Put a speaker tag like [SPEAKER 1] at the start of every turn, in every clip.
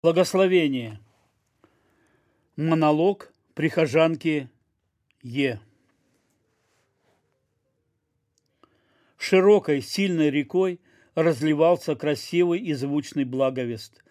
[SPEAKER 1] Благословение. Монолог прихожанки Е. Широкой, сильной рекой разливался красивый и звучный благовест.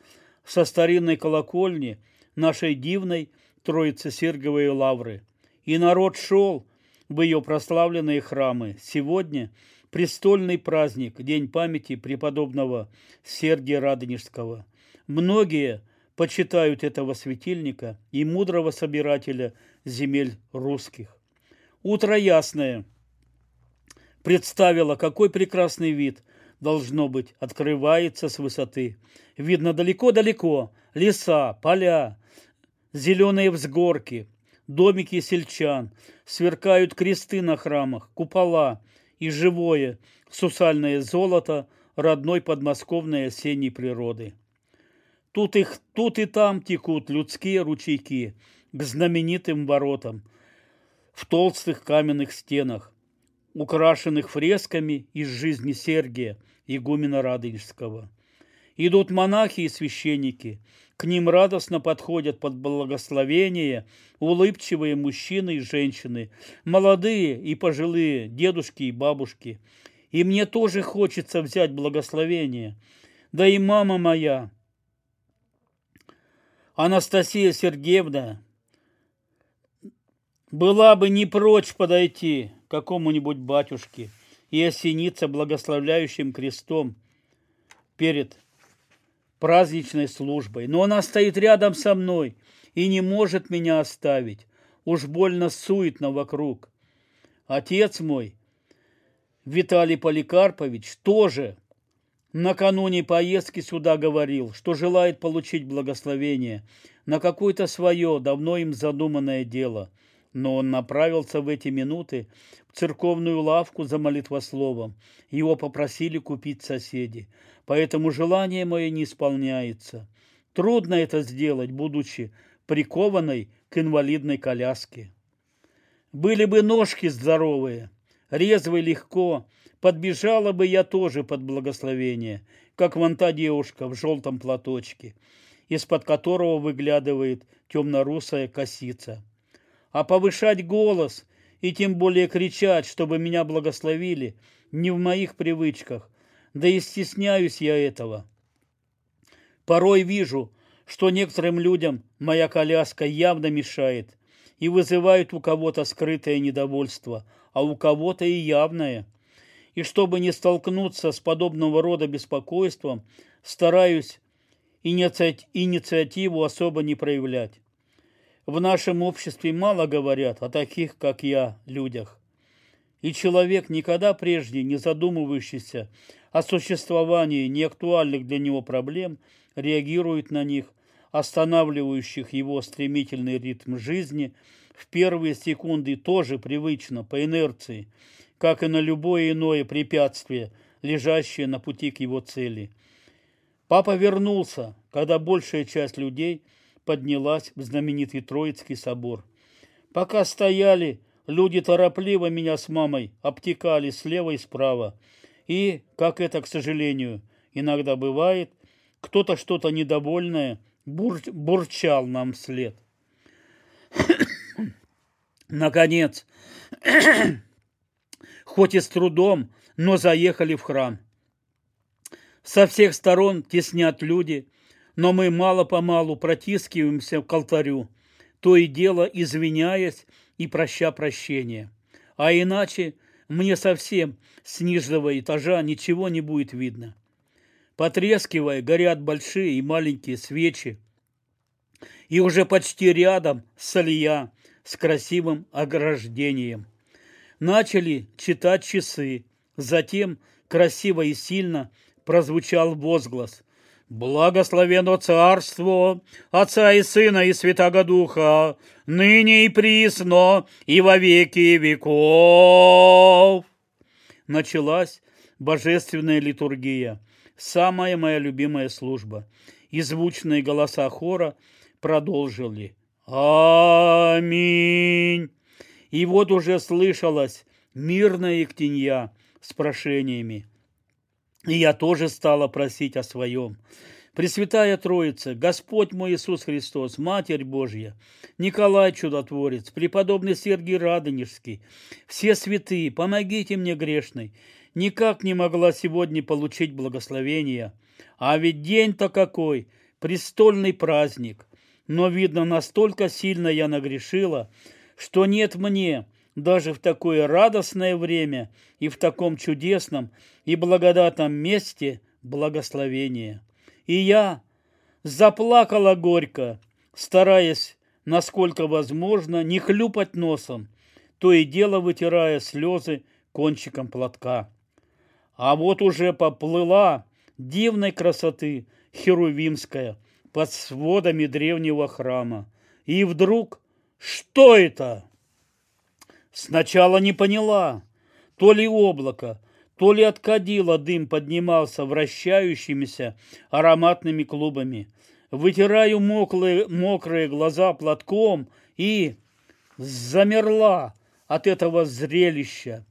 [SPEAKER 1] Со старинной колокольни нашей дивной Троицы Серговой лавры. И народ шел в ее прославленные храмы. Сегодня престольный праздник, День памяти преподобного Сергия Радонежского – Многие почитают этого светильника и мудрого собирателя земель русских. Утро ясное представило, какой прекрасный вид должно быть открывается с высоты. Видно далеко-далеко леса, поля, зеленые взгорки, домики сельчан, сверкают кресты на храмах, купола и живое сусальное золото родной подмосковной осенней природы. Тут, их, тут и там текут людские ручейки к знаменитым воротам в толстых каменных стенах, украшенных фресками из жизни Сергия, игумена Радонежского. Идут монахи и священники, к ним радостно подходят под благословение улыбчивые мужчины и женщины, молодые и пожилые, дедушки и бабушки. И мне тоже хочется взять благословение. Да и мама моя, Анастасия Сергеевна была бы не прочь подойти к какому-нибудь батюшке и осениться благословляющим крестом перед праздничной службой. Но она стоит рядом со мной и не может меня оставить. Уж больно суетно вокруг. Отец мой, Виталий Поликарпович, тоже накануне поездки сюда говорил, что желает получить благословение на какое-то свое, давно им задуманное дело. Но он направился в эти минуты в церковную лавку за молитвословом. Его попросили купить соседи. Поэтому желание мое не исполняется. Трудно это сделать, будучи прикованной к инвалидной коляске. Были бы ножки здоровые, резво и легко, Подбежала бы я тоже под благословение, как вон та девушка в желтом платочке, из-под которого выглядывает темно-русая косица. А повышать голос и тем более кричать, чтобы меня благословили, не в моих привычках, да и стесняюсь я этого. Порой вижу, что некоторым людям моя коляска явно мешает и вызывает у кого-то скрытое недовольство, а у кого-то и явное – и чтобы не столкнуться с подобного рода беспокойством, стараюсь инициативу особо не проявлять. В нашем обществе мало говорят о таких, как я, людях. И человек, никогда прежде не задумывающийся о существовании неактуальных для него проблем, реагирует на них, останавливающих его стремительный ритм жизни, в первые секунды тоже привычно, по инерции – как и на любое иное препятствие, лежащее на пути к его цели. Папа вернулся, когда большая часть людей поднялась в знаменитый Троицкий собор. Пока стояли, люди торопливо меня с мамой обтекали слева и справа. И, как это, к сожалению, иногда бывает, кто-то что-то недовольное бур бурчал нам вслед. Наконец, хоть и с трудом, но заехали в храм. Со всех сторон теснят люди, но мы мало-помалу протискиваемся к алтарю, то и дело извиняясь и проща прощения. А иначе мне совсем с нижнего этажа ничего не будет видно. Потрескивая, горят большие и маленькие свечи, и уже почти рядом салья с красивым ограждением – Начали читать часы. Затем красиво и сильно прозвучал возглас. «Благословено царство Отца и Сына и Святого Духа, ныне и присно, и во веки веков!» Началась божественная литургия, самая моя любимая служба. И звучные голоса хора продолжили «Аминь!» И вот уже слышалась мирная ктенья с прошениями. И я тоже стала просить о своем. Пресвятая Троица, Господь мой Иисус Христос, Матерь Божья, Николай Чудотворец, преподобный Сергий Радонежский, все святые, помогите мне грешной. Никак не могла сегодня получить благословения. А ведь день-то какой, престольный праздник. Но, видно, настолько сильно я нагрешила, что нет мне, даже в такое радостное время и в таком чудесном и благодатном месте благословения. И я заплакала горько, стараясь, насколько возможно, не хлюпать носом, то и дело вытирая слезы кончиком платка. А вот уже поплыла дивной красоты Херувимская под сводами древнего храма. И вдруг, что это? Сначала не поняла, то ли облако, то ли от кадила дым поднимался вращающимися ароматными клубами. Вытираю мокрые, мокрые глаза платком и замерла от этого зрелища.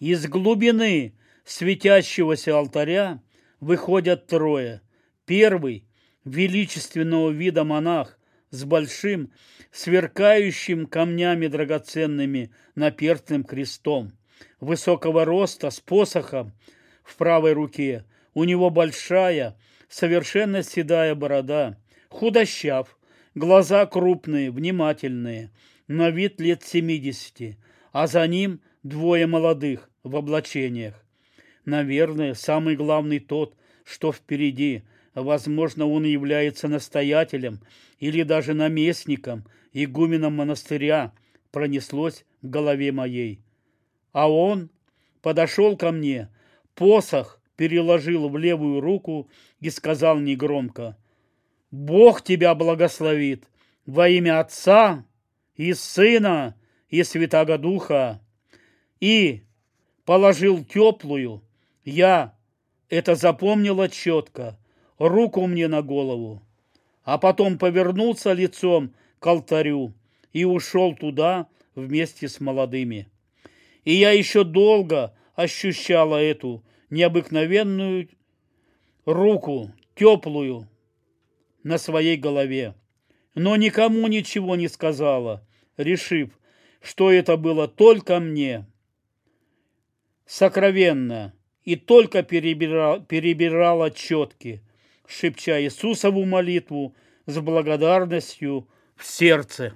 [SPEAKER 1] Из глубины светящегося алтаря выходят трое. Первый – величественного вида монах с большим, сверкающим камнями драгоценными наперстным крестом – высокого роста, с посохом в правой руке. У него большая, совершенно седая борода, худощав, глаза крупные, внимательные, на вид лет семидесяти, а за ним двое молодых в облачениях. Наверное, самый главный тот, что впереди. Возможно, он является настоятелем или даже наместником, игуменом монастыря, пронеслось в голове моей. А он подошел ко мне, посох переложил в левую руку и сказал негромко, «Бог тебя благословит во имя Отца и Сына и Святаго Духа». И положил теплую, я это запомнила четко, руку мне на голову, а потом повернулся лицом к алтарю и ушел туда вместе с молодыми. И я еще долго ощущала эту необыкновенную руку, теплую, на своей голове. Но никому ничего не сказала, решив, что это было только мне. Сокровенно и только перебирала, перебирала четки, шепча Иисусову молитву с благодарностью в сердце.